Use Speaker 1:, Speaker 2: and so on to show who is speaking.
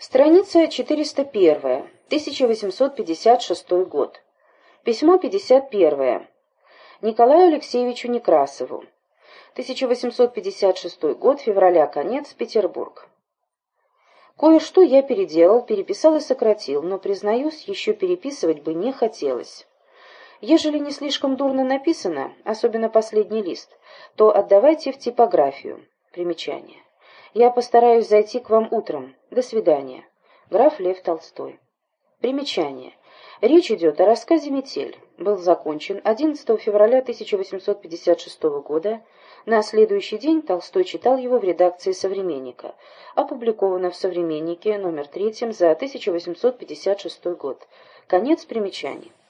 Speaker 1: Страница 401, 1856 год. Письмо 51. Николаю Алексеевичу Некрасову. 1856 год, февраля, конец, Петербург. Кое-что я переделал, переписал и сократил, но, признаюсь, еще переписывать бы не хотелось. Ежели не слишком дурно написано, особенно последний лист, то отдавайте в типографию. Примечание. Я постараюсь зайти к вам утром. До свидания. Граф Лев Толстой. Примечание. Речь идет о рассказе «Метель». Был закончен 11 февраля 1856 года. На следующий день Толстой читал его в редакции «Современника». Опубликовано в «Современнике» номер 3 за 1856 год. Конец примечаний.